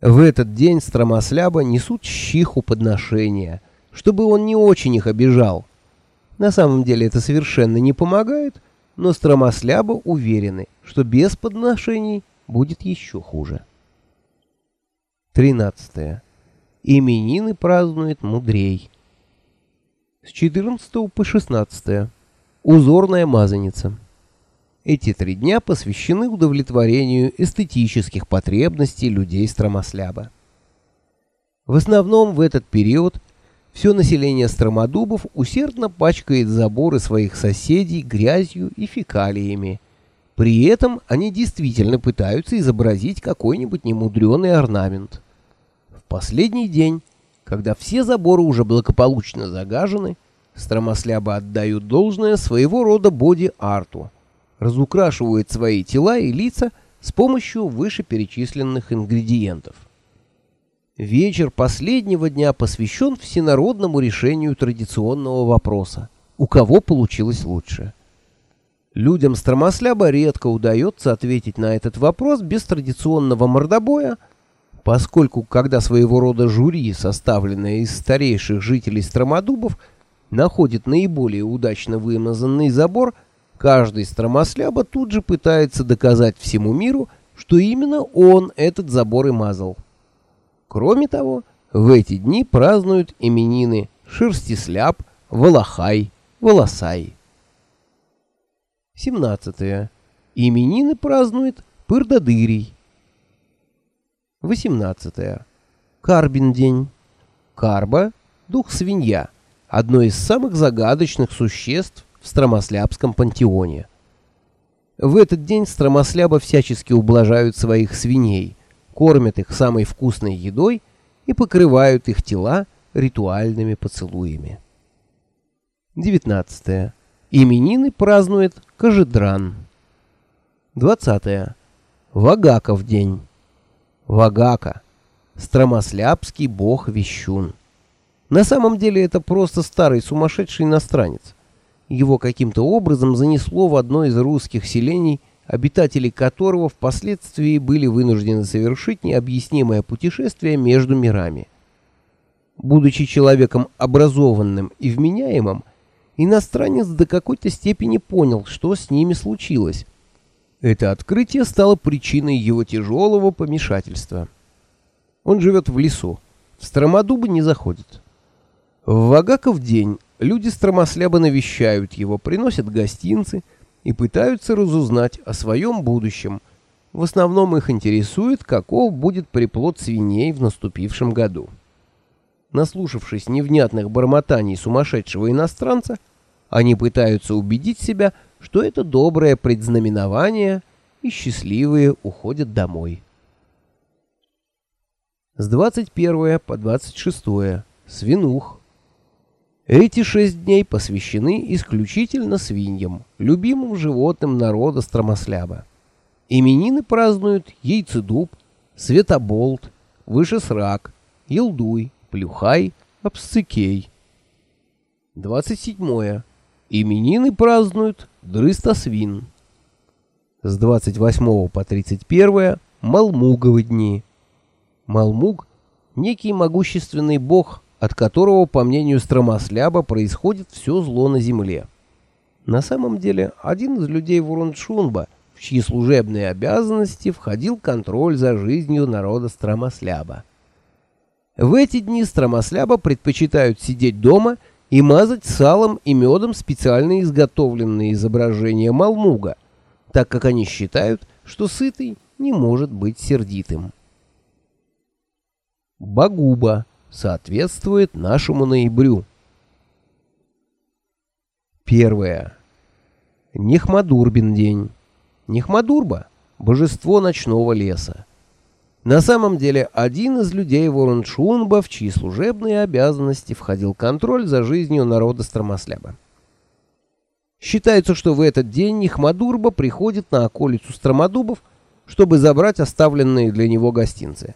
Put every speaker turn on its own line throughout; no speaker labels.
В этот день Стромосляба несут щиху подношения, чтобы он не очень их обижал. На самом деле это совершенно не помогает, но Стромосляба уверены, что без подношений будет еще хуже. 13. Именины празднует мудрей. С 14 по 16. Узорная мазаница. Эти три дня посвящены удовлетворению эстетических потребностей людей Стромосляба. В основном в этот период все население Стромодубов усердно пачкает заборы своих соседей грязью и фекалиями. При этом они действительно пытаются изобразить какой-нибудь немудрёный орнамент. В последний день, когда все заборы уже благополучно загажены, Стромосляба отдают должное своего рода боди-арту – разукрашивают свои тела и лица с помощью вышеперечисленных ингредиентов. Вечер последнего дня посвящен всенародному решению традиционного вопроса «У кого получилось лучше?». Людям Стромосляба редко удается ответить на этот вопрос без традиционного мордобоя, поскольку когда своего рода жюри, составленное из старейших жителей Стромодубов, находит наиболее удачно вымазанный забор – Каждый стромосляба тут же пытается доказать всему миру, что именно он этот забор и мазал. Кроме того, в эти дни празднуют именины Шерстисляп, Волохай, Волосай. 17. Именины празднует Пырдадырий. 18. Карбин день. Карба – дух-свинья, одно из самых загадочных существ в Стромослябском пантеоне. В этот день стромослябы всячески ублажают своих свиней, кормят их самой вкусной едой и покрывают их тела ритуальными поцелуями. 19. Именины празднует Кожедран. 20. Вагаков день. Вагака. Стромослябский бог-вещун. На самом деле это просто старый сумасшедший иностранец. Его каким-то образом занесло в одно из русских селений, обитатели которого впоследствии были вынуждены совершить необъяснимое путешествие между мирами. Будучи человеком образованным и вменяемым, иностранец до какой-то степени понял, что с ними случилось. Это открытие стало причиной его тяжелого помешательства. Он живет в лесу, в Стромодубы не заходит. В Вагаков день Люди стромослябо навещают его, приносят гостинцы и пытаются разузнать о своем будущем. В основном их интересует, каков будет приплод свиней в наступившем году. Наслушавшись невнятных бормотаний сумасшедшего иностранца, они пытаются убедить себя, что это доброе предзнаменование, и счастливые уходят домой. С 21 по 26 свинух. Эти шесть дней посвящены исключительно свиньям, любимым животным народа Стромосляба. Именины празднуют Яйцедуб, Светоболт, Вышесрак, Елдуй, Плюхай, Обсцикей. 27. Именины празднуют Дрыстосвин. С 28 по 31 Малмуговы дни. Малмуг – некий могущественный бог – от которого, по мнению Стромосляба, происходит все зло на земле. На самом деле, один из людей Вуруншунба, в чьи служебные обязанности входил контроль за жизнью народа Стромосляба. В эти дни Стромосляба предпочитают сидеть дома и мазать салом и медом специально изготовленные изображения Малмуга, так как они считают, что сытый не может быть сердитым. Багуба соответствует нашему ноябрю. Первое. Нехмадурбин день. Нехмадурба – божество ночного леса. На самом деле, один из людей Вороншунба, в чьи служебные обязанности входил контроль за жизнью народа Стромосляба. Считается, что в этот день Нехмадурба приходит на околицу Стромодубов, чтобы забрать оставленные для него гостинцы.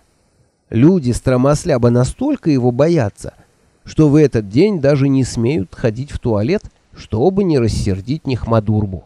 Люди стромосляба настолько его боятся, что в этот день даже не смеют ходить в туалет, чтобы не рассердить Нехмадурбу.